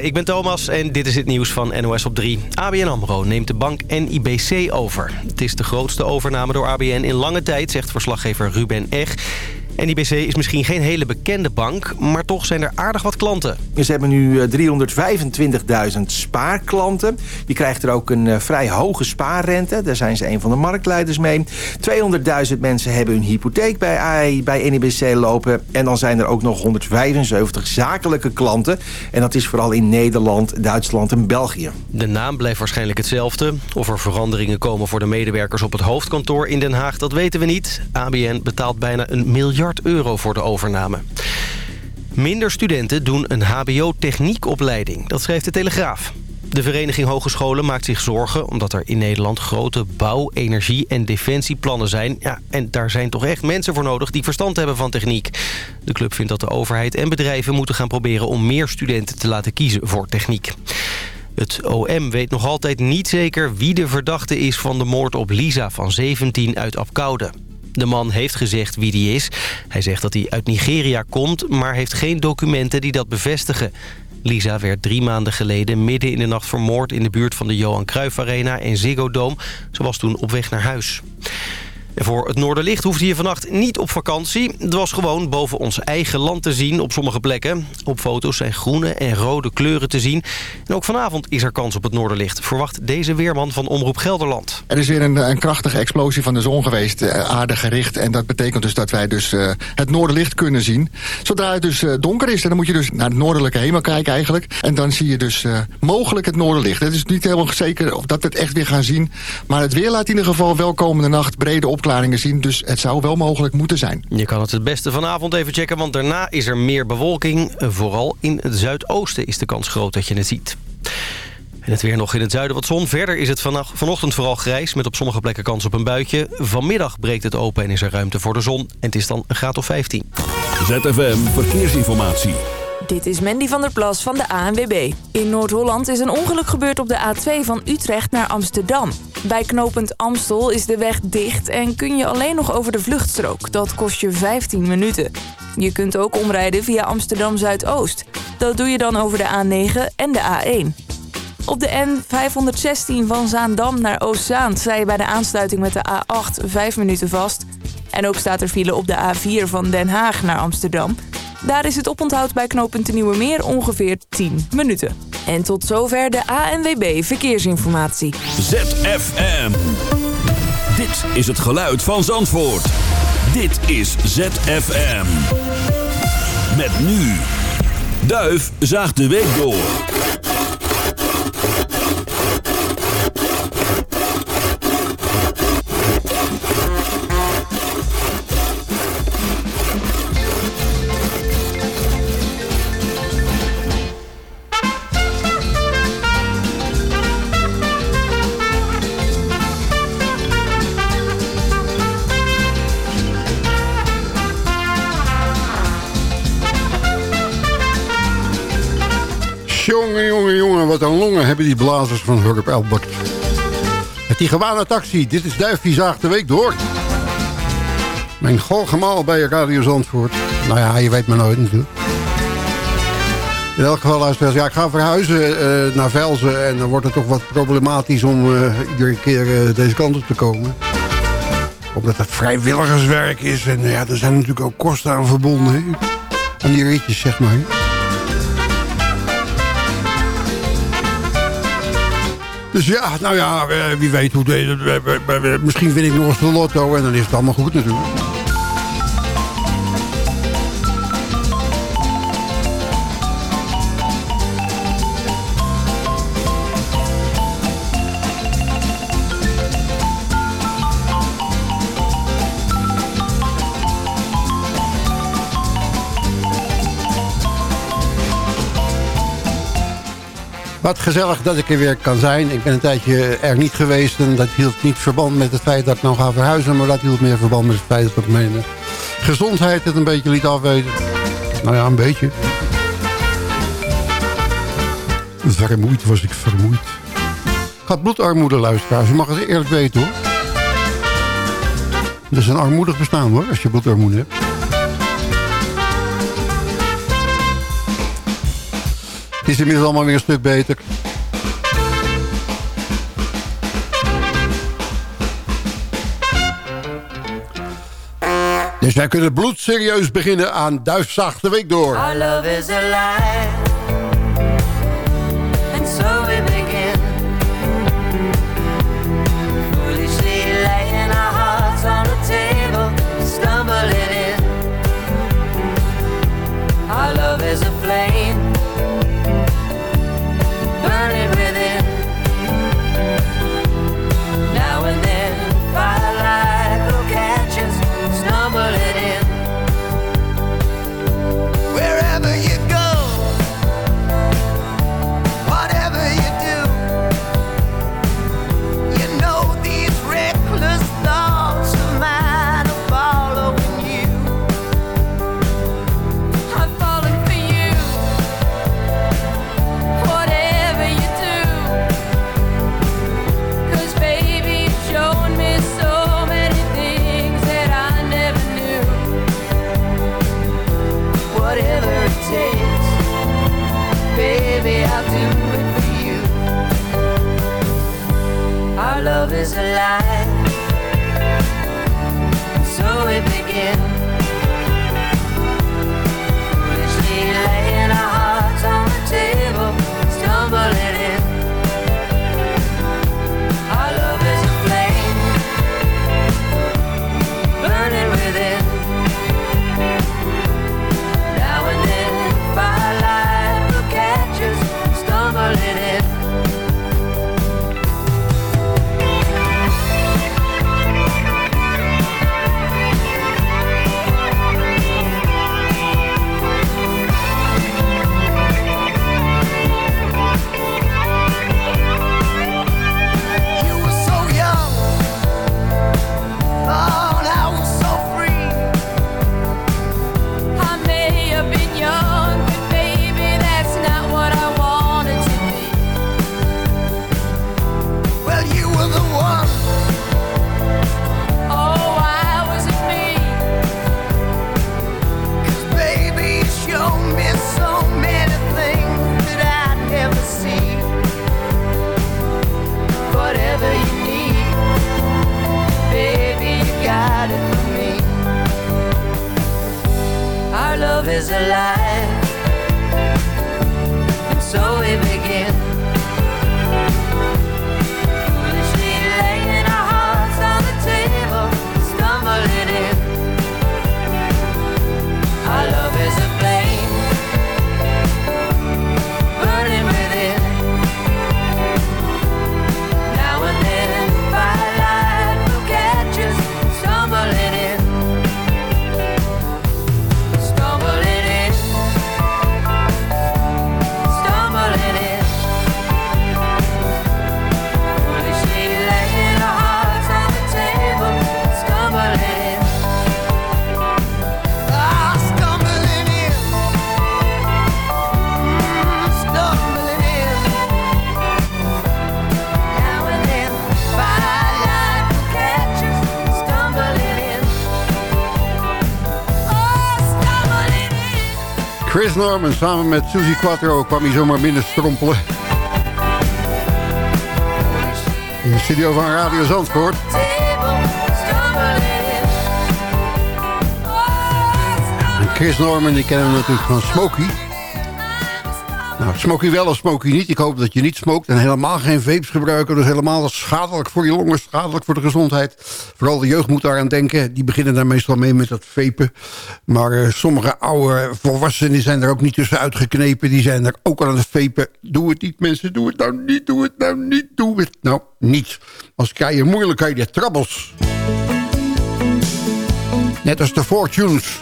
Ik ben Thomas en dit is het nieuws van NOS op 3. ABN AMRO neemt de bank NIBC over. Het is de grootste overname door ABN in lange tijd, zegt verslaggever Ruben Eg. NIBC is misschien geen hele bekende bank, maar toch zijn er aardig wat klanten. Ze hebben nu 325.000 spaarklanten. Je krijgt er ook een uh, vrij hoge spaarrente. Daar zijn ze een van de marktleiders mee. 200.000 mensen hebben hun hypotheek bij AI, bij NIBC lopen. En dan zijn er ook nog 175 zakelijke klanten. En dat is vooral in Nederland, Duitsland en België. De naam blijft waarschijnlijk hetzelfde. Of er veranderingen komen voor de medewerkers op het hoofdkantoor in Den Haag, dat weten we niet. ABN betaalt bijna een euro voor de overname. Minder studenten doen een hbo-techniekopleiding. Dat schrijft de Telegraaf. De Vereniging Hogescholen maakt zich zorgen... omdat er in Nederland grote bouw-, energie- en defensieplannen zijn. Ja, en daar zijn toch echt mensen voor nodig die verstand hebben van techniek. De club vindt dat de overheid en bedrijven moeten gaan proberen... om meer studenten te laten kiezen voor techniek. Het OM weet nog altijd niet zeker wie de verdachte is van de moord op Lisa van 17 uit Apkoude. De man heeft gezegd wie die is. Hij zegt dat hij uit Nigeria komt, maar heeft geen documenten die dat bevestigen. Lisa werd drie maanden geleden midden in de nacht vermoord... in de buurt van de Johan Cruijff Arena en Ziggo Dome. Ze was toen op weg naar huis. Voor het Noorderlicht hoefde je vannacht niet op vakantie. Het was gewoon boven ons eigen land te zien op sommige plekken. Op foto's zijn groene en rode kleuren te zien. En ook vanavond is er kans op het Noorderlicht. Verwacht deze weerman van Omroep Gelderland. Er is weer een, een krachtige explosie van de zon geweest, uh, aardig gericht. En dat betekent dus dat wij dus uh, het Noorderlicht kunnen zien. Zodra het dus uh, donker is, dan moet je dus naar het noordelijke hemel kijken eigenlijk. En dan zie je dus mogelijk het Noorderlicht. Het is niet helemaal zeker of dat we het echt weer gaan zien. Maar het weer laat in ieder geval wel komende nacht brede op opklaringen zien. Dus het zou wel mogelijk moeten zijn. Je kan het het beste vanavond even checken, want daarna is er meer bewolking. Vooral in het zuidoosten is de kans groot dat je het ziet. En het weer nog in het zuiden wat zon. Verder is het vanochtend vooral grijs met op sommige plekken kans op een buitje. Vanmiddag breekt het open en is er ruimte voor de zon. En het is dan een graad of 15. ZFM Verkeersinformatie. Dit is Mandy van der Plas van de ANWB. In Noord-Holland is een ongeluk gebeurd op de A2 van Utrecht naar Amsterdam. Bij knooppunt Amstel is de weg dicht en kun je alleen nog over de vluchtstrook. Dat kost je 15 minuten. Je kunt ook omrijden via Amsterdam Zuidoost. Dat doe je dan over de A9 en de A1. Op de N516 van Zaandam naar Oostzaan je bij de aansluiting met de A8 5 minuten vast. En ook staat er file op de A4 van Den Haag naar Amsterdam. Daar is het oponthoud bij knooppunt Nieuwe Meer ongeveer 10 minuten. En tot zover de ANWB Verkeersinformatie. ZFM. Dit is het geluid van Zandvoort. Dit is ZFM. Met nu. Duif zaagt de week door. Wat een longen hebben die blazers van Hurp Albert. Het Tijuana Taxi, dit is Duifje Zaag de Week door. Mijn golgemaal bij Radio Zandvoort. Nou ja, je weet maar nooit natuurlijk. In elk geval, luisteraars, ja, ik ga verhuizen uh, naar Velzen... en dan wordt het toch wat problematisch om uh, iedere keer uh, deze kant op te komen. Omdat het vrijwilligerswerk is en ja, er zijn natuurlijk ook kosten aan verbonden. Hè? Aan die ritjes, zeg maar. Dus ja, nou ja, wie weet hoe deze... Misschien win ik nog eens de lotto en dan is het allemaal goed natuurlijk. Wat gezellig dat ik er weer kan zijn. Ik ben een tijdje er niet geweest. En dat hield niet verband met het feit dat ik nou ga verhuizen. Maar dat hield meer verband met het feit dat ik mijn gezondheid het een beetje liet afweten. Nou ja, een beetje. Vermoeid was ik vermoeid. Had bloedarmoede, luisteraars. Je mag het eerlijk weten, hoor. Dat is een armoedig bestaan, hoor, als je bloedarmoede hebt. Is inmiddels allemaal weer een stuk beter. Dus wij kunnen bloedserieus beginnen aan Duifzaag de Week door. Love is. Chris Norman samen met Suzy Quattro kwam hij zomaar binnen strompelen. In de studio van Radio Zandvoort. En Chris Norman, die kennen we natuurlijk van Smokey. Nou, smoke je wel of smoke je niet? Ik hoop dat je niet smoked en helemaal geen vapes gebruiken. Dus helemaal schadelijk voor je longen, schadelijk voor de gezondheid. Vooral de jeugd moet daaraan denken. Die beginnen daar meestal mee met dat vapen. Maar eh, sommige oude volwassenen zijn er ook niet tussen uitgeknepen. Die zijn er ook aan het vapen. Doe het niet mensen, doe het nou niet, doe het nou niet, doe het nou niet. Als krijg je moeilijkheden, troubles. Net als de Fortunes.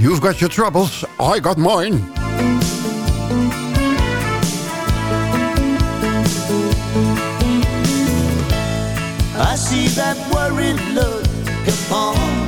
You've got your troubles, I got mine. I see that worried look upon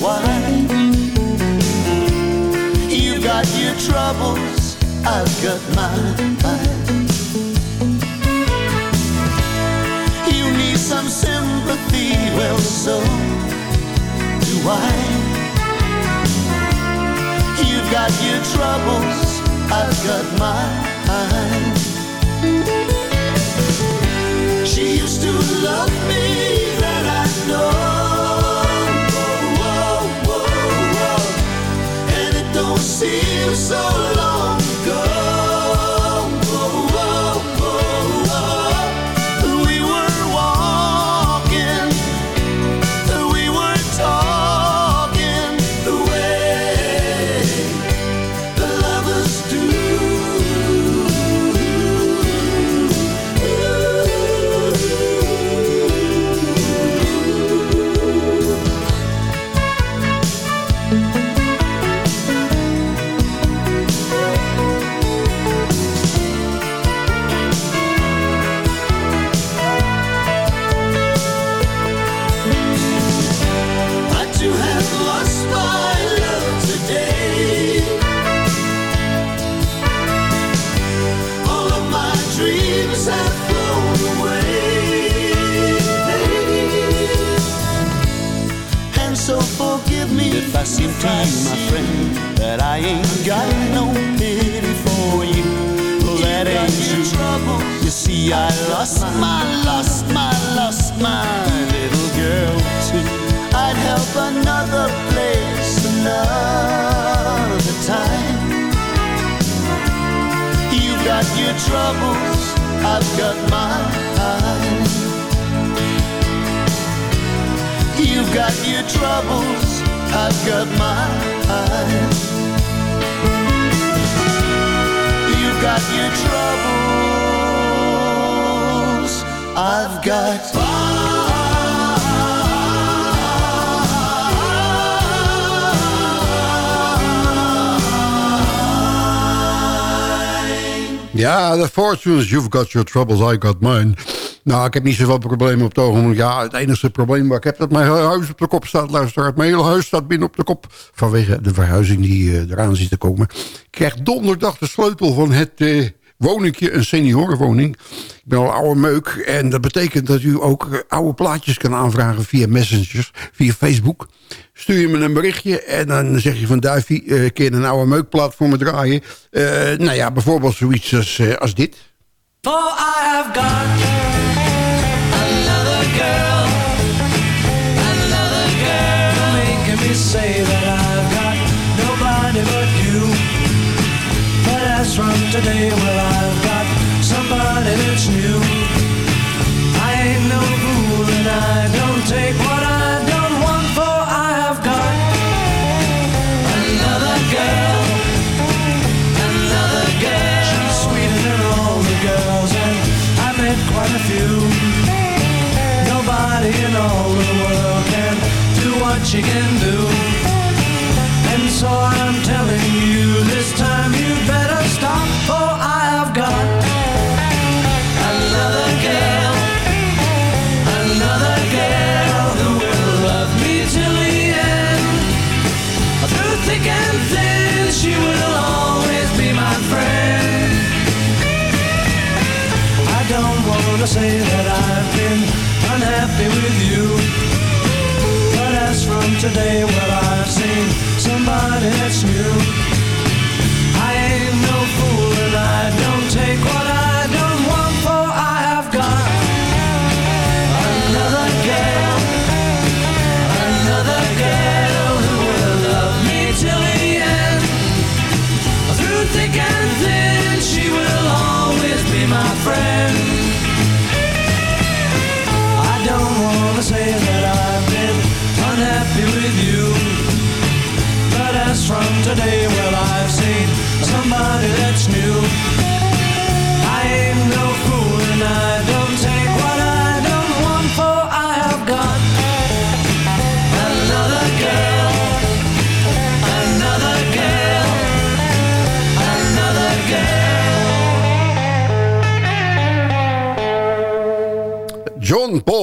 Why. You got your troubles, I've got mine. You need some sympathy, well, so do I. You've got your troubles, I've got mine. She used to love me, so Fortunes, You've Got Your Troubles, I Got Mine. Nou, ik heb niet zoveel problemen op het ogenblik. Ja, het enige probleem waar ik heb dat mijn huis op de kop staat. Luister, mijn hele huis staat binnen op de kop. Vanwege de verhuizing die eh, eraan zit te komen. Ik krijg donderdag de sleutel van het eh, woningje, een seniorenwoning. Ik ben al oude meuk en dat betekent dat u ook eh, oude plaatjes kan aanvragen via messengers, via Facebook. Stuur je me een berichtje en dan zeg je van Duifie, eh keer een oude meukplaat voor me draaien. Eh, nou ja, bijvoorbeeld zoiets als, als dit. For I have got girl, today, well, I've got somebody that's new. I ain't no fool and I don't take what I don't want, for I have got another girl. Another girl. She's sweeter than all the girls, and I met quite a few. Nobody in all the world can do what she can say that I've been unhappy with you. But as from today, well, I've seen somebody that's new.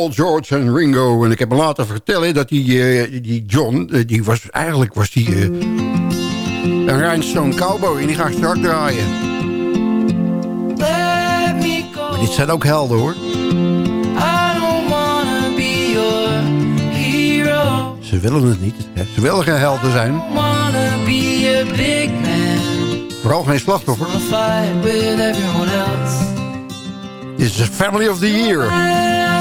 Paul, George en Ringo. En ik heb me laten vertellen dat die, eh, die John... eh, die was, eigenlijk was die eh, een rhinestone cowboy. En die ga ik straks draaien. Maar dit zijn ook helden hoor. Ze willen het niet. hè. Ze willen geen helden zijn. Vooral geen slachtoffer. Is the Family of the Year. I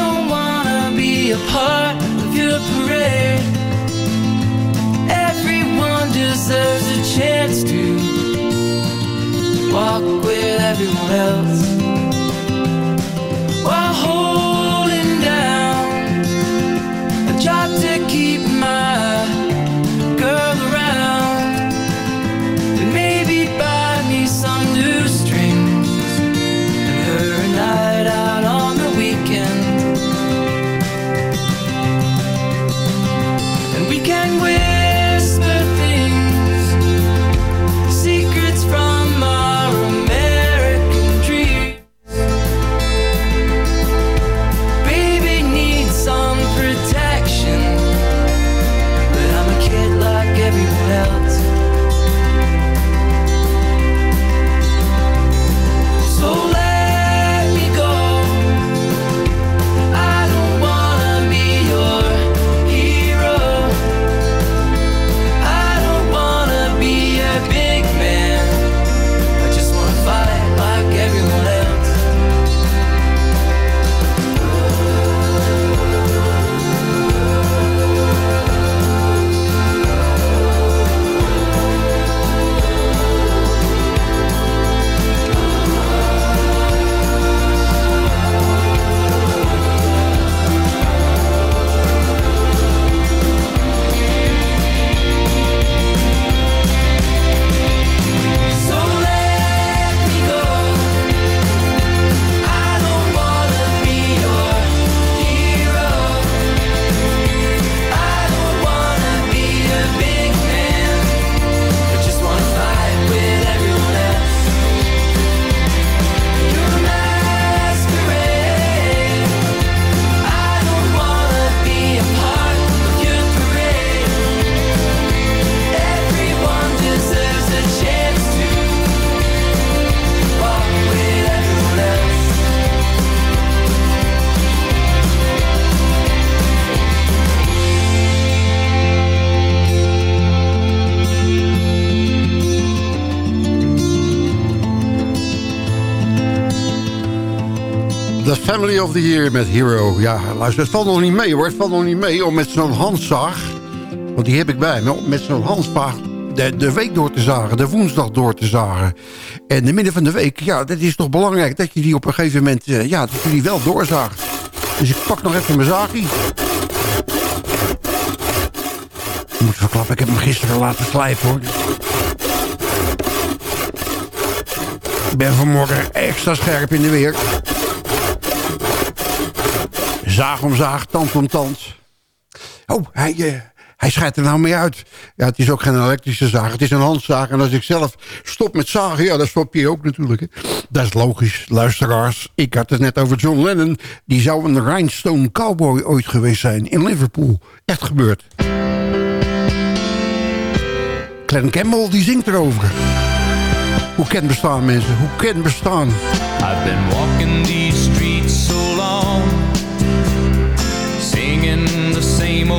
don't wanna be a part of your parade. Everyone deserves a chance to walk with everyone else while holding down a job to keep Family of the Year met Hero. Ja, luister, het valt nog niet mee hoor. Het valt nog niet mee om met zo'n handzaag... want die heb ik bij me... met zo'n handzaag de, de week door te zagen. De woensdag door te zagen. En de midden van de week, ja, dat is toch belangrijk... dat je die op een gegeven moment... eh, ja, dat je die wel doorzaagt. Dus ik pak nog even mijn zaagje. Ik moet verklappen, ik heb hem gisteren laten slijpen hoor. Ik ben vanmorgen extra scherp in de weer. Zaag om zaag, tand om tand. Oh, hij, eh, hij er nou mee uit. Ja, het is ook geen elektrische zaag, het is een handzaag. En als ik zelf stop met zagen, ja, dan stop je ook natuurlijk. Hè. Dat is logisch, luisteraars. Ik had het net over John Lennon. Die zou een rhinestone cowboy ooit geweest zijn in Liverpool. Echt gebeurd. Glenn Campbell, die zingt erover. Hoe kent bestaan, mensen? Hoe kent bestaan? I've been walking these streets so long,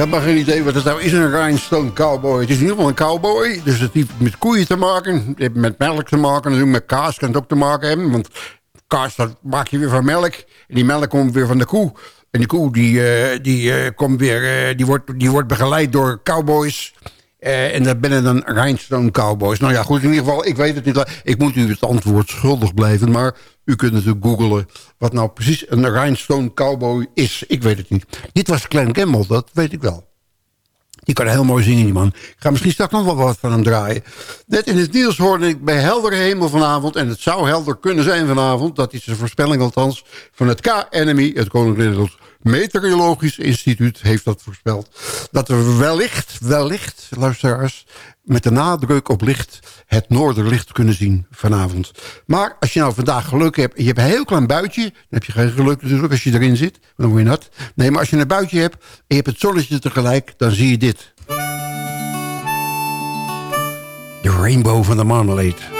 helemaal geen idee wat het nou is, een rhinestone cowboy. Het is in ieder geval een cowboy, dus het heeft met koeien te maken. Met melk te maken, natuurlijk met kaas kan het ook te maken hebben. Want kaas, dat maak je weer van melk. En die melk komt weer van de koe. En die koe, die, eh, die, eh, komt weer, eh, die, wordt, die wordt begeleid door cowboys... En dat binnen dan Rhinestone Cowboys. Nou ja, goed, in ieder geval, ik weet het niet. Ik moet u het antwoord schuldig blijven. Maar u kunt natuurlijk googelen wat nou precies een Rhinestone Cowboy is. Ik weet het niet. Dit was Glenn Campbell, dat weet ik wel. Die kan heel mooi zingen, die man. Ik ga misschien straks nog wel wat van hem draaien. Net in het nieuws hoorde ik bij heldere hemel vanavond... en het zou helder kunnen zijn vanavond... dat is de voorspelling althans van het KNMI... het Nederlands Meteorologisch Instituut heeft dat voorspeld... dat er wellicht, wellicht, luisteraars... met de nadruk op licht het noorderlicht kunnen zien vanavond. Maar als je nou vandaag geluk hebt... en je hebt een heel klein buitje... dan heb je geen geluk natuurlijk als je erin zit. Dan word je nat. Nee, maar als je een buitje hebt... en je hebt het zonnetje tegelijk... dan zie je dit. De rainbow van de marmalade.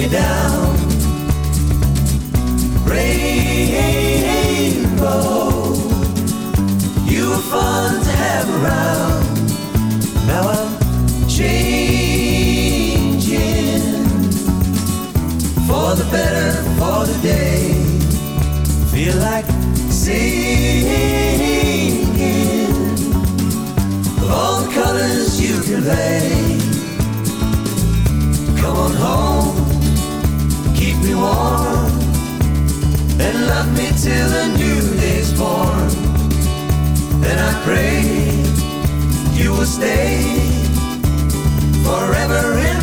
me down. Rainbow, you were fun to have around. Now I'm changing for the better, for the day. Feel like singing of all the colors you convey. Come on home, me warm, and love me till the new day's born. Then I pray you will stay forever in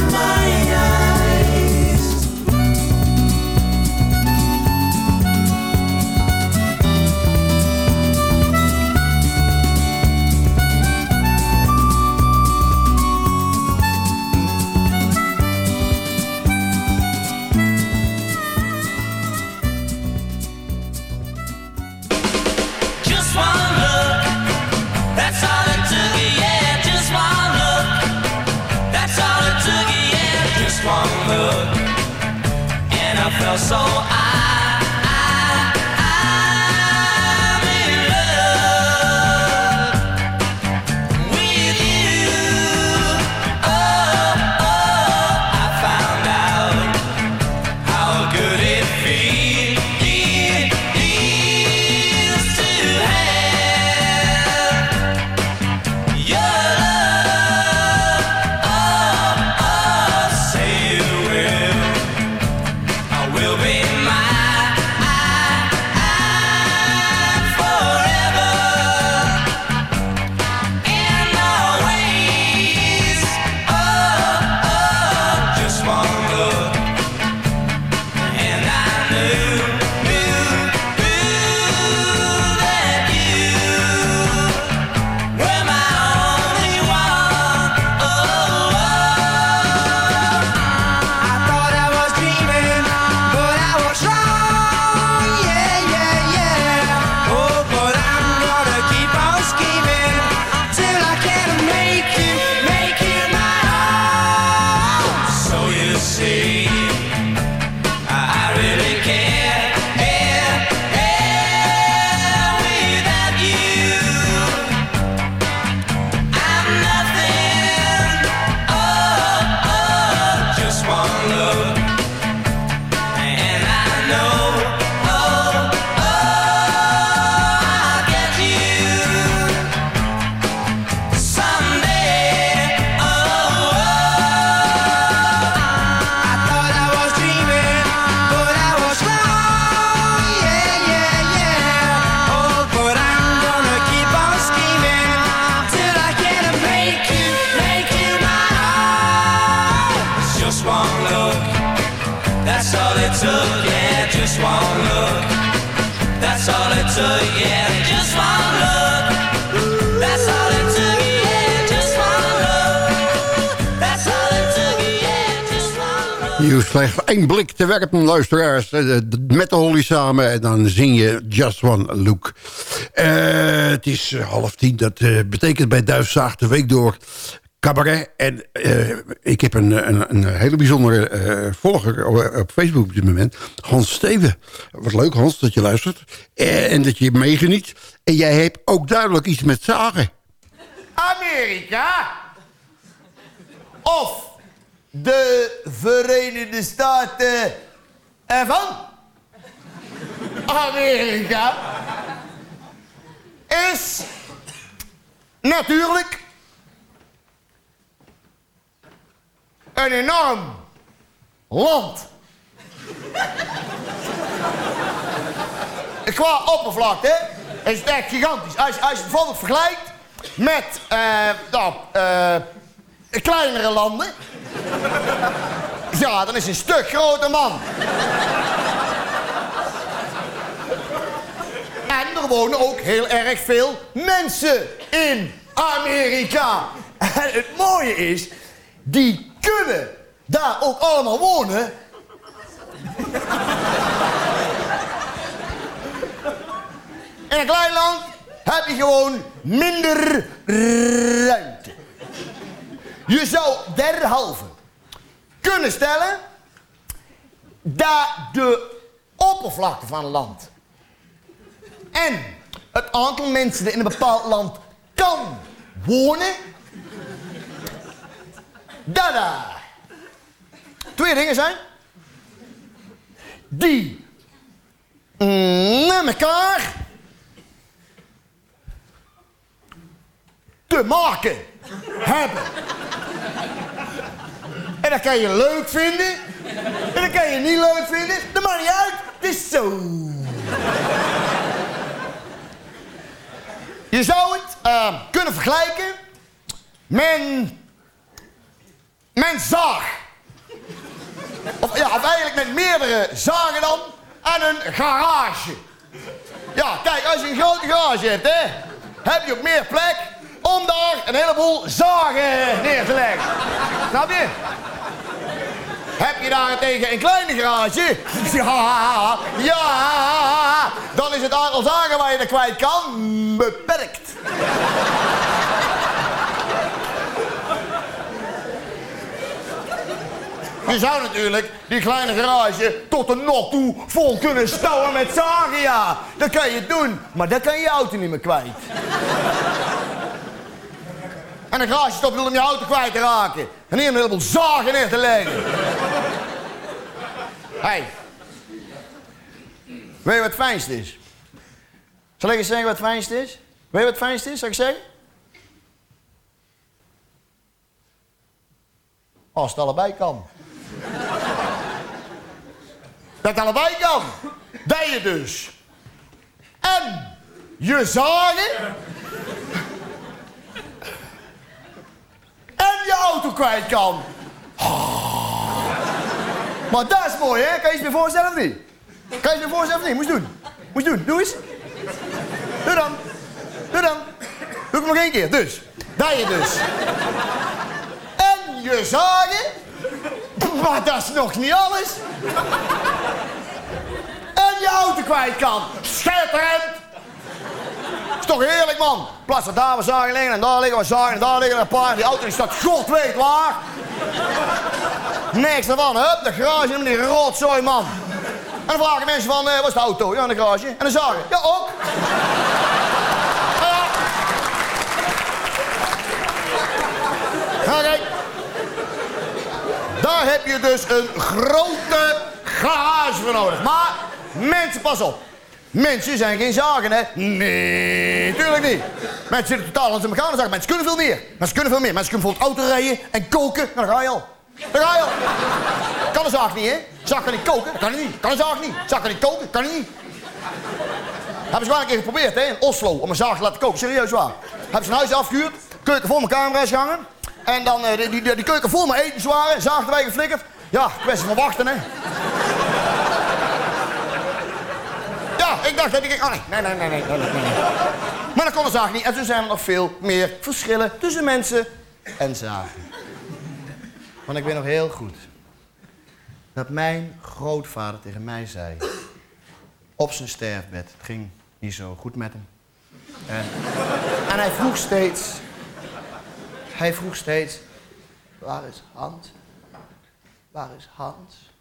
Je slechts één blik te werpen, luisteraars. eh, Met de Holly samen. En dan zing je Just One Look. Eh, het is eh, half tien. Dat eh, betekent bij Duifzaag de week door cabaret. En eh, ik heb een, een, een hele bijzondere eh, volger op- Facebook op dit moment. Hans Steven. Wat leuk Hans dat je luistert. Eh, en dat je meegeniet. En jij hebt ook duidelijk iets met zagen. Amerika of de Verenigde Staten ervan Amerika is natuurlijk een enorm land. Qua oppervlakte is het echt gigantisch. Als, als je het bijvoorbeeld vergelijkt met eh, kleinere landen. Ja, dan is een stuk groter man. En er wonen ook heel erg veel mensen in Amerika. En het mooie is, die kunnen daar ook allemaal wonen. In een klein land heb je gewoon minder ruimte. Je zou derhalve kunnen stellen dat de oppervlakte van een land en het aantal mensen dat in een bepaald land kan wonen, dat daar twee dingen zijn die met elkaar te maken hebben. En dat kan je leuk vinden. En dat kan je niet leuk vinden. Dat maakt niet uit. Het is zo. Je zou het eh, kunnen vergelijken met... met zaag. Of, ja, of eigenlijk met meerdere zagen dan en een garage. Ja, kijk, als je een grote garage hebt, hè, heb je ook meer plek om daar een heleboel zagen neer te leggen. Snap je? Heb je daarentegen een kleine garage? Ja, ja, dan is het aantal zagen waar je er kwijt kan beperkt. Je zou natuurlijk die kleine garage tot de not toe vol kunnen stouwen met zagen, ja. Dat kan je doen, maar dan kan je auto niet meer kwijt. En een garage stop om je auto kwijt te raken. En hier een heleboel zagen neer te leggen. Hey. Weet je wat het fijnste is? Zal ik eens zeggen wat het fijnste is? Weet je wat het fijnste is, zal ik zeggen? Als het allebei kan. Dat het allebei kan. Dat je dus. En je zagen. En je auto kwijt kan. Ah. Maar dat is mooi, hè? Kan je je me voorstellen of niet? Kan je je me voorstellen of niet? Moest doen. Moest doen. Doe eens. Doe dan. Doe dan. Doe ik nog één keer. Dus. Dat je dus. En je zagen. Maar dat is nog niet alles. En je auto kwijt kan. Schitterend. Is toch heerlijk, man. In daar we zagen liggen en daar liggen we zagen en daar liggen een paar. Die auto die staat god weet waar. Niks ervan. Hup, de garage en die rotzooi, man. En dan vragen mensen van, eh, wat is de auto? Ja, in de garage. En dan zagen, ja ook. Kijk. Daar heb je dus een grote garage voor nodig. Maar mensen, pas op. Mensen zijn geen zagen, hè? Nee, tuurlijk niet. Mensen zitten totaal aan elkaar zagen. Mensen kunnen veel meer. Mensen kunnen veel meer. Mensen kunnen bijvoorbeeld auto rijden en koken. Nou, dan ga je al. Daar ga je al. Kan een zaag niet, hè? Zaag kan niet koken, dat kan niet. Kan een zaag niet. Zaag kan niet koken, kan niet. Hebben ze wel een keer geprobeerd, hè? In Oslo, om een zaag te laten koken. Serieus waar. Hebben ze een huis afgehuurd, keuken vol met camera's hangen. En dan uh, die, die, keuken vol met etenswaren, zaag erbij geflikkerd. Ja, kwestie van wachten, hè? Ik dacht dat ik... Oh, nee, nee, nee, nee, nee, nee. Maar dat kon de zaag niet. En toen zijn er nog veel meer verschillen tussen mensen en zagen. Want ik weet nog heel goed dat mijn grootvader tegen mij zei... op zijn sterfbed, het ging niet zo goed met hem. En, en hij vroeg steeds... Hij vroeg steeds... Waar is Hans? Waar is Hans?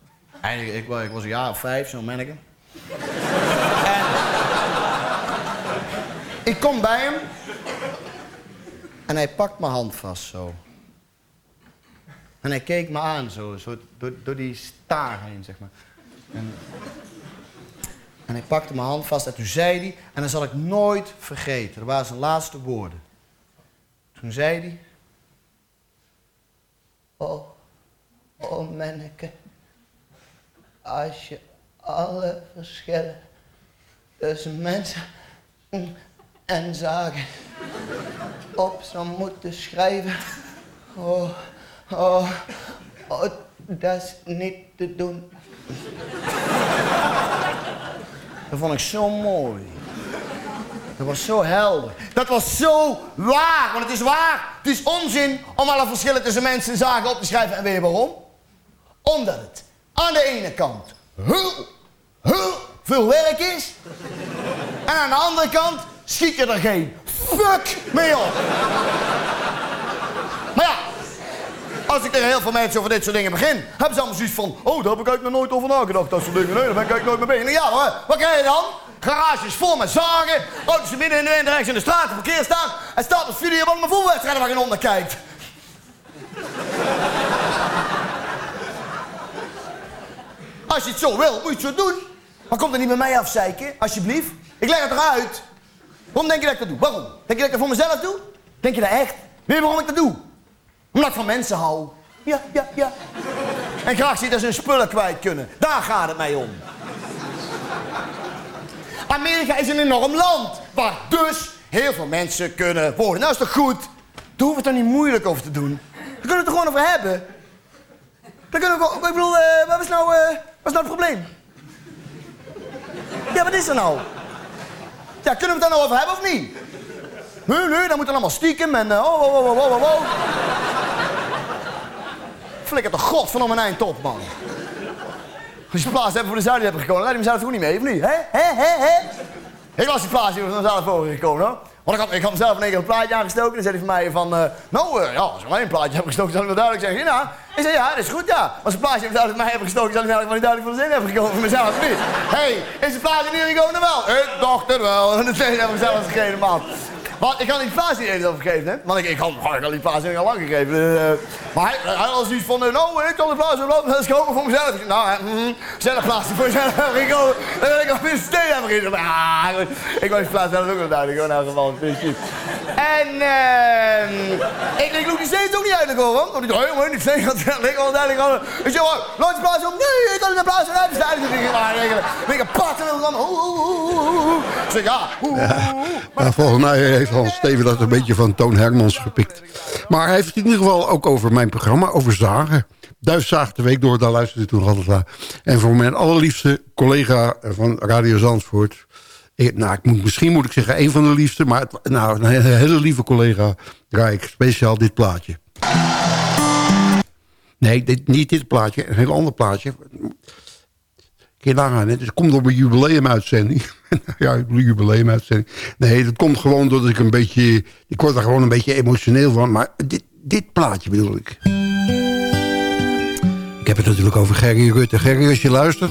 En ik, ik, ik was een jaar of vijf, zo'n manneke. En ik kom bij hem. En hij pakt mijn hand vast zo. En hij keek me aan zo, zo door, door die staar heen, zeg maar. En, en hij pakte mijn hand vast en toen zei hij, en dat zal ik nooit vergeten, dat waren zijn laatste woorden. Toen zei hij, oh, oh manneke, als je alle verschillen tussen mensen en zagen op zou moeten schrijven, oh, Oh, oh, dat is niet te doen. Dat vond ik zo mooi. Dat was zo helder. Dat was zo waar, want het is waar. Het is onzin om alle verschillen tussen mensen en zaken op te schrijven. En weet je waarom? Omdat het aan de ene kant heel, heel veel werk is. En aan de andere kant schiet je er geen fuck mee op. Maar ja, als ik tegen heel veel mensen over dit soort dingen begin, hebben ze allemaal zoiets van: Oh, daar heb ik eigenlijk nog nooit over nagedacht. Dat soort dingen. Nee, daar ben ik eigenlijk nooit mee bezig. Ja hoor, wat krijg je dan? Garages vol met zagen, auto's die midden in de wind rechts in de straat verkeer staan. En staat een video van mijn voetbalwedstrijden waar geen onder kijkt. Als je het zo wil, moet je het zo doen. Maar kom er niet met mij afzeiken, alsjeblieft. Ik leg het eruit. Waarom denk je dat ik dat doe? Waarom? Denk je dat ik het voor mezelf doe? Denk je dat echt? Weet je waarom ik dat doe? Omdat ik van mensen hou. Ja, ja, ja. En graag zie dat ze hun spullen kwijt kunnen. Daar gaat het mij om. Amerika is een enorm land. Waar dus heel veel mensen kunnen wonen. Nou is toch goed? Daar hoeven we het er niet moeilijk over te doen. Daar kunnen we het er gewoon over hebben. Daar kunnen we, ik bedoel, eh, wat is nou, eh, wat is nou het probleem? Ja, wat is er nou? Ja, kunnen we het daar nou over hebben of niet? Nee, nee, dan moet er allemaal stiekem en... eh, oh, oh, oh, oh, oh. Flikker toch god van om een eind op, man. Als je plaats hebt voor de Zuiden hebt gekomen, dan lijkt hij mezelf goed niet mee, of niet? Hè? Hè? Hè? Hè? Ik was die plaats die was mezelf voor gekomen, hoor. Want ik had, ik had mezelf in één keer een plaatje aangestoken. En zei hij van mij van... eh, nou, eh, ja, als ik alleen een plaatje heb gestoken, zal ik wel duidelijk zeggen. Ja, ik zei, ja, dat is goed, ja. Als een plaatje uit mij hebben gestoken, zal ik wel niet duidelijk van de zin hebben gekomen voor mezelf, niet? Hé, hey, is de plaatje niet gekomen? Wel. Ik dacht het wel. En de tweede heb ik zelf gegeven, man. Want ik had die plaats niet eens overgegeven, hè? Want ik, ik, had, ik had die plaats al lang gegeven. eh, maar hij, hij had zoiets van, eh, nou, ik kan de plaats wel dat is kopen voor mezelf. Ik nou, mm, zelf plaats voor mezelf heb gekomen. Dan ben ik al in steen hebben gegeven. Ah, ik die plaats zelf ook wel duidelijk, hoor, nou geval. En, ehm ik, ik loop die steeds ook niet uit, hoor, want ik dacht, helemaal niet steeds, dat ik al duidelijk. Ik zei, oh, laat die plaats op. Nee, ik kan de plaats eruit. Ik denk, maar eigenlijk, ben ik een pat en dan, oh, oh, oh, oh, oh. Ik zeg, ja, oeh, oeh, volgens mij heeft Hans Steven dat een beetje van Toon Hermans gepikt. Maar hij heeft het in ieder geval ook over mijn programma, over zagen. Duifzaag de week door, daar luisterde toen altijd naar. En voor mijn allerliefste collega van Radio Zandvoort... Ik, nou, ik moet, misschien moet ik zeggen een van de liefste... maar nou, een hele, hele lieve collega draai ik speciaal dit plaatje. Nee, dit, niet dit plaatje, een heel ander plaatje. Kun je? Dus komt door mijn jubileumuitzending. ja, jubileumuitzending. Nee, dat komt gewoon doordat ik een beetje... Ik word er gewoon een beetje emotioneel van. Maar dit, dit plaatje bedoel ik. Ik heb het natuurlijk over Gerry Rutte. Gerry, als je luistert...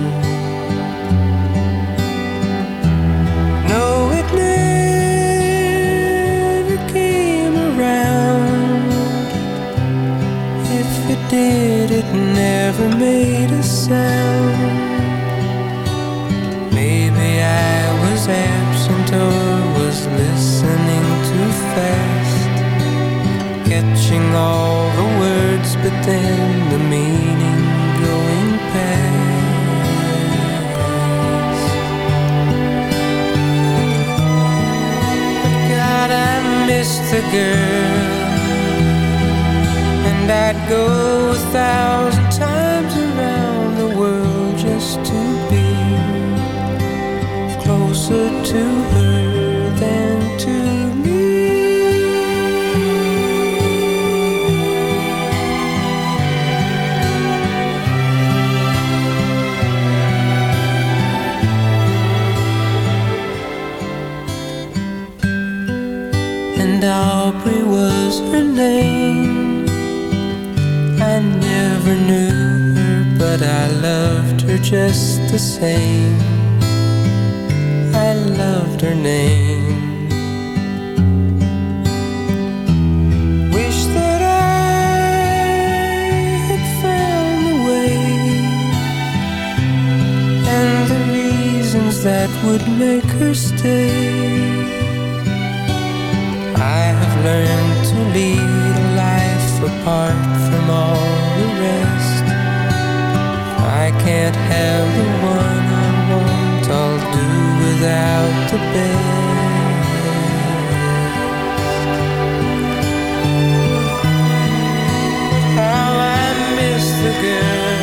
Did, it never made a sound. Maybe I was absent or was listening too fast catching all the words, but then the meaning going past. God, I miss the girl, I'd go a thousand times around the world just to be closer to her than to me. and Aubrey was her name. Never knew her, but I loved her just the same. I loved her name. Wish that I had found the way and the reasons that would make her stay. I have learned to lead a life apart from all rest. I can't have the one I want, I'll do without the best. How I miss the girl,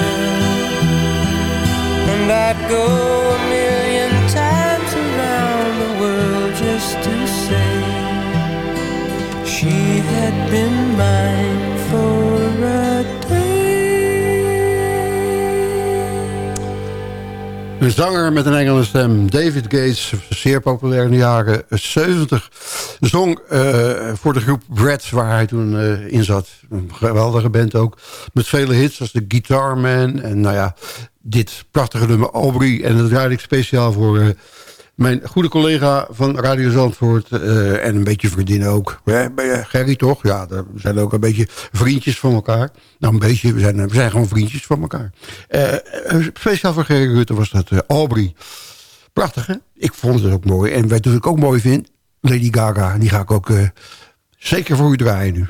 and I'd go a million times around the world just to say she had been mine. Zanger met een Engelse stem, David Gates, zeer populair in de jaren 70. Zong eh, voor de groep Brad, waar hij toen eh, in zat. Een geweldige band ook, met vele hits als de Guitar Man. En nou ja, dit prachtige nummer Aubrey. En dat draai ik speciaal voor eh, mijn goede collega van Radio Zandvoort. eh, en een beetje vriendin ook. Ja, je Gerry toch? Ja, we zijn ook een beetje vriendjes van elkaar. Nou, een beetje, we zijn, we zijn gewoon vriendjes van elkaar. Eh, eh, speciaal voor Gerry Rutte was dat eh, Aubrey. Prachtig, hè? Ik vond het ook mooi. En wat ik ook mooi vind, Lady Gaga. Die ga ik ook eh, zeker voor u draaien nu.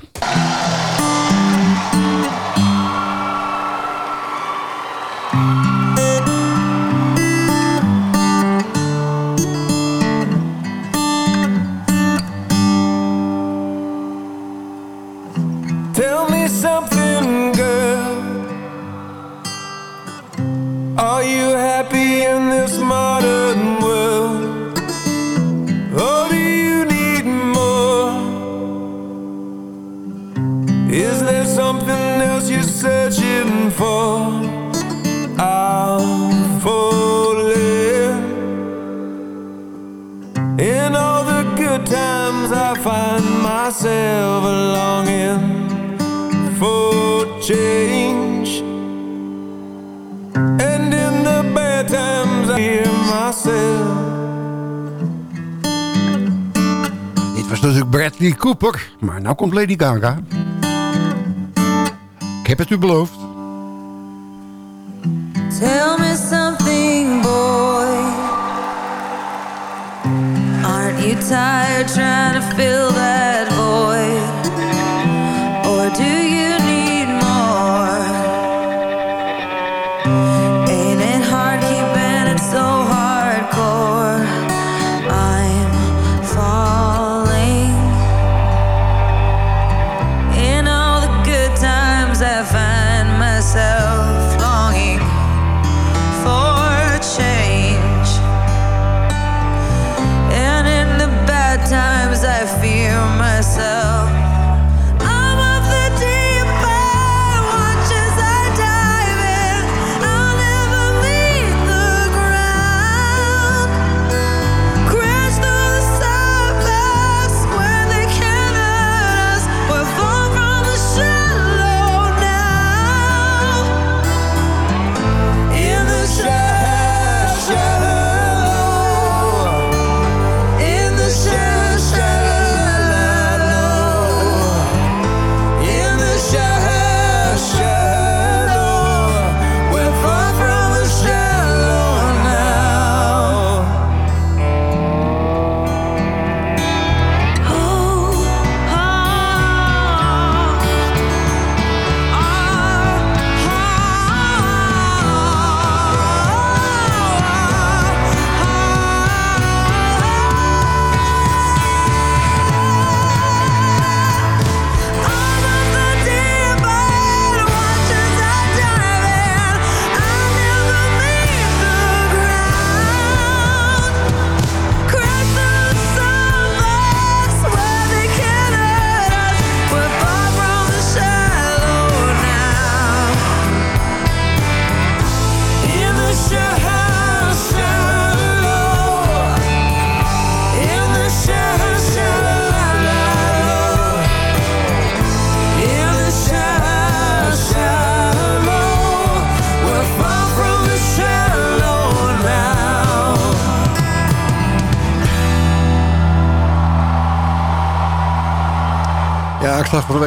Bradley Cooper. Maar nou komt Lady Gaga. Ik heb het u beloofd. Tired trying to fill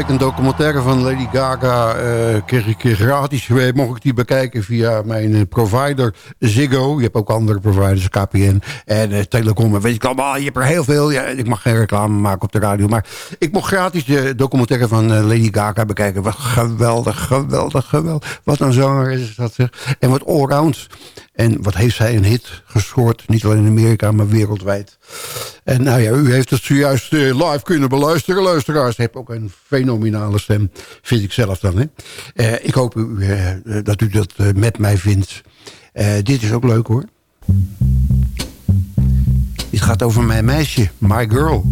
een documentaire van Lady Gaga. eh kreeg ik gratis. Mocht ik die bekijken via mijn eh, provider Ziggo. Je hebt ook andere providers, KPN en eh, Telecom. Weet ik allemaal, je hebt er heel veel. Ja, ik mag geen reclame maken op de radio. Maar ik mocht gratis de documentaire van Lady Gaga bekijken. Wat geweldig, geweldig, geweldig. Wat een zanger is dat zeg. En wat allround. En wat heeft zij een hit gescoord. Niet alleen in Amerika, maar wereldwijd. En nou ja, u heeft het zojuist eh, live kunnen beluisteren. Luisteraars, heeft ook een fenomenale stem. Vind ik zelf dan. Hè? Eh, ik hoop u, eh, dat u dat met mij vindt. Dit is ook leuk hoor. Dit gaat over mijn meisje, My Girl.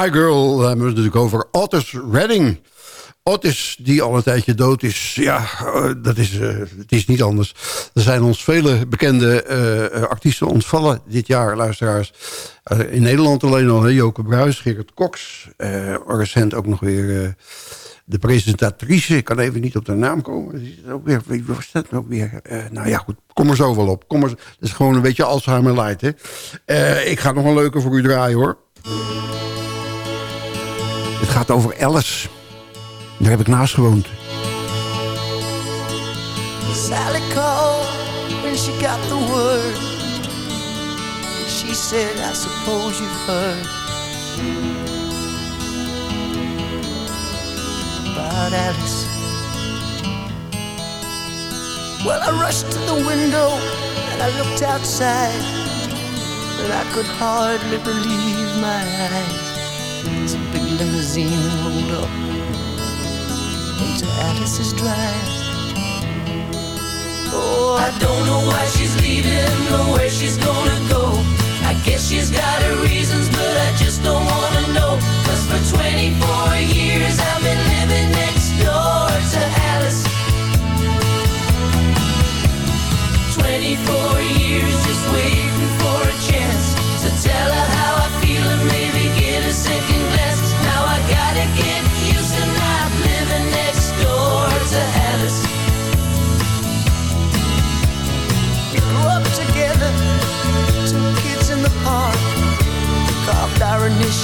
My Girl, daar hebben we het natuurlijk over Otis Redding. Otis, die al een tijdje dood is, ja, eh, dat is, eh, het is niet anders. Er zijn ons vele bekende eh, artiesten ontvallen dit jaar, luisteraars. Eh, in Nederland alleen al, hè, Joke Bruis, Gerrit eh, recent ook nog weer eh, de presentatrice. Ik kan even niet op de naam komen. Is ook weer, wie was dat ook weer? Eh, nou ja, goed, kom er zo wel op. Kom er, dat is gewoon een beetje Alzheimer light, hè. Eh, ik ga nog een leuke voor u draaien, hoor. Het gaat over Alice. Daar heb ik naast gewoond. Sally called when she got the word. She said, I suppose you've heard about Alice. Well, I rushed to the window and I looked outside, and I could hardly believe my eyes. Limousine rolled up into Alice's drive. Oh, I don't know why she's leaving or where she's gonna go. I guess she's got her reasons, but I just don't wanna know. Cause for 24 years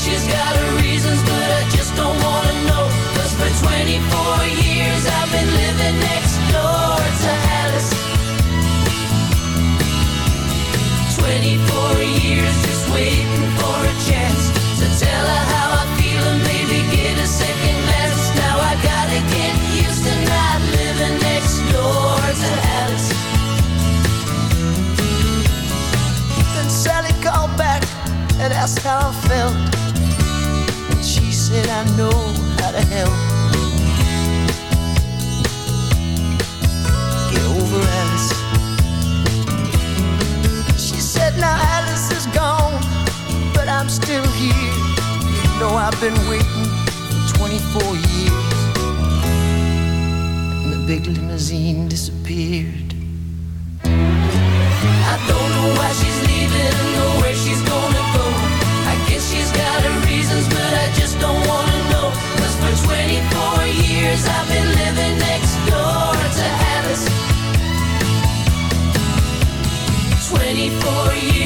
She's got her reasons, but I just don't wanna know. Cause for 24 years I've been living next door to Alice. 24 years just waiting for a chance to tell her how I feel and maybe get a second. Now I gotta get used to not living next door to Alice. Then Sally called back and asked how I felt. Said, I know how to help. Get over Alice. She said, Now Alice is gone, but I'm still here. You know, I've been waiting for 24 years. And the big limousine disappeared. I don't know why she's leaving or where she's gonna years I've been living next door to Alice. 24 years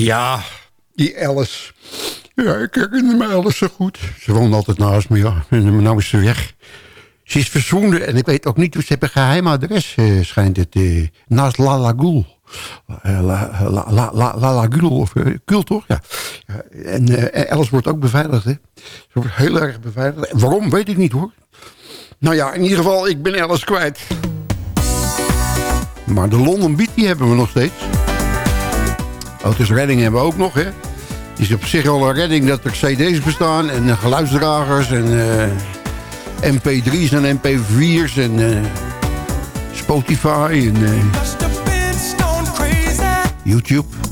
Ja, die Alice. Ja, ik herinner me Alice zo goed. Ze woonde altijd naast me, ja. En nou is ze weg. Ze is verzwonden en ik weet ook niet... Ze hebben een geheim adres, eh, schijnt het. eh, naast La Lagoule. Eh, La, La, La, La, of Kul, toch? Ja. En eh, Alice wordt ook beveiligd, hè. Ze wordt heel erg beveiligd. Waarom, weet ik niet, hoor. Nou ja, in ieder geval, ik ben Alice kwijt. Maar de London Beat, die hebben we nog steeds. Otis Redding hebben we ook nog, hè. Het is op zich al een redding dat er cd's bestaan en eh, geluidsdragers en eh, mp3's en mp4's en eh, Spotify en YouTube.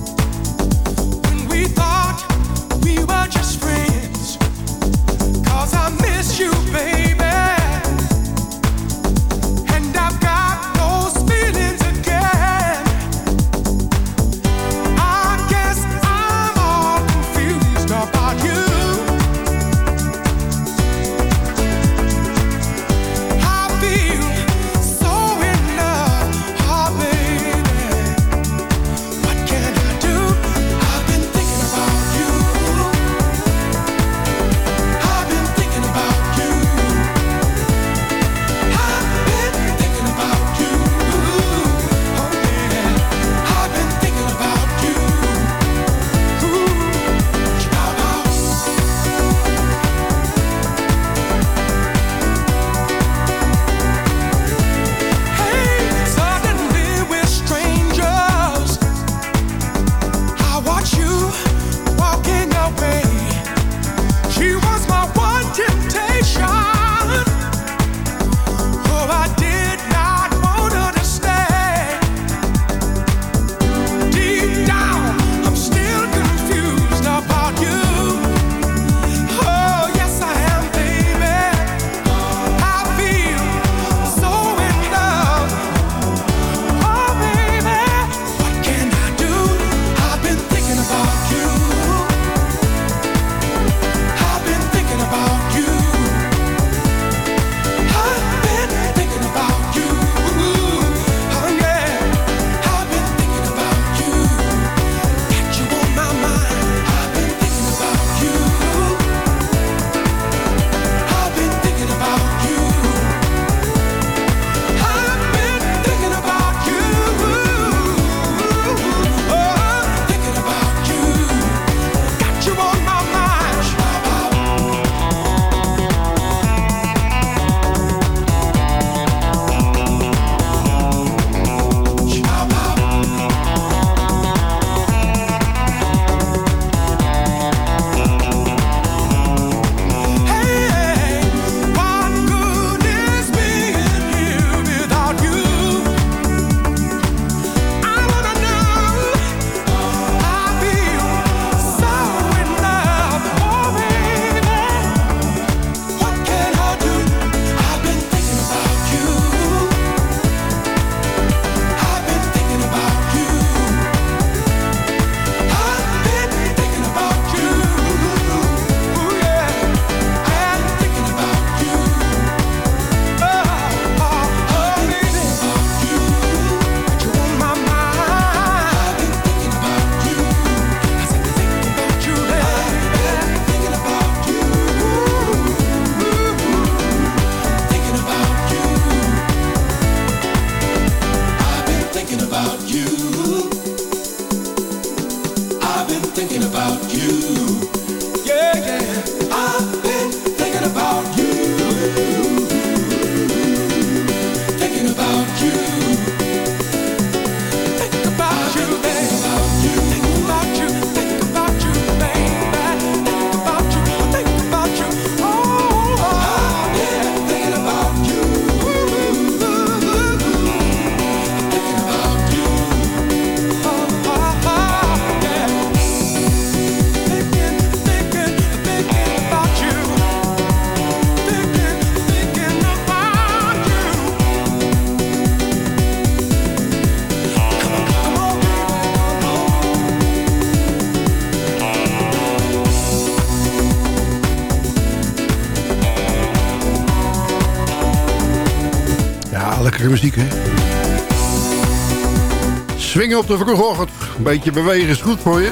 Op de vroege ochtend. Een beetje bewegen is goed voor je.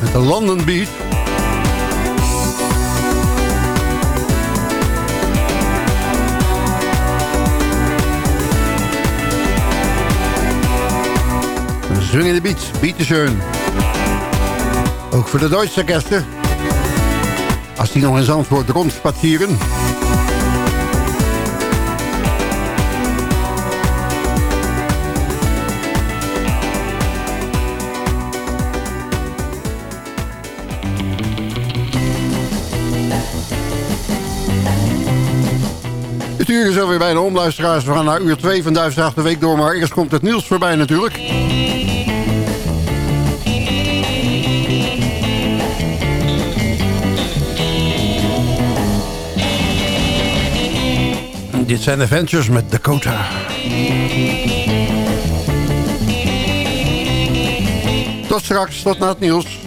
Met de London Beat. Een swingende beat. Bietenschön. Ook voor de Duitse gasten. Als die nog in Zandvoort rondspazieren. Het uur is alweer bijna om, luisteraars. We gaan naar uur 2 van Duifzaag de Week door. Maar eerst komt het nieuws voorbij natuurlijk. Dit zijn Adventures met Dakota. Tot straks, tot na het nieuws.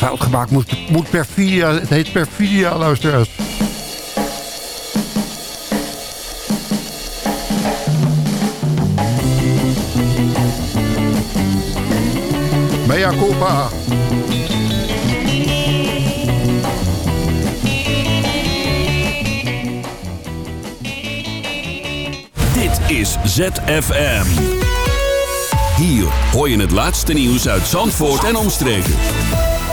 Fout gemaakt. Moet, moet perfidia. Het heet perfidia, luisteraars. Mea culpa. Dit is ZFM. Hier hoor je het laatste nieuws uit Zandvoort en omstreken.